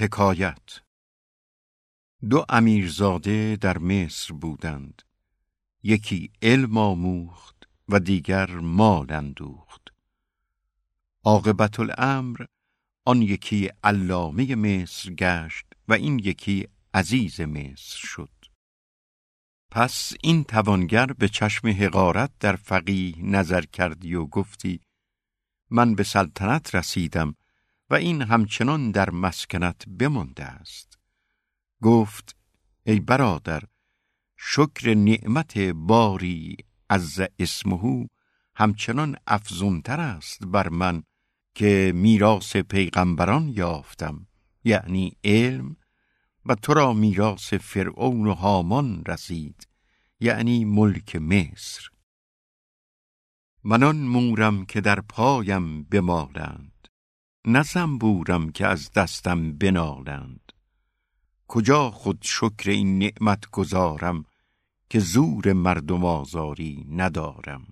حکایت. دو امیرزاده در مصر بودند. یکی علم آموخت و دیگر مال اندوخت. عاقبت الامر آن یکی علامه مصر گشت و این یکی عزیز مصر شد. پس این توانگر به چشم حقارت در فقیه نظر کردی و گفتی من به سلطنت رسیدم و این همچنان در مسکنت بمانده است. گفت ای برادر شکر نعمت باری از اسمهو همچنان افزونتر است بر من که میراث پیغمبران یافتم یعنی علم و تو را میراث فرعون و هامان رسید یعنی ملک مصر. من مورم که در پایم بمالند. نه زنبورم که از دستم بنالند. کجا خود شکر این نعمت گذارم که زور مردم آزاری ندارم؟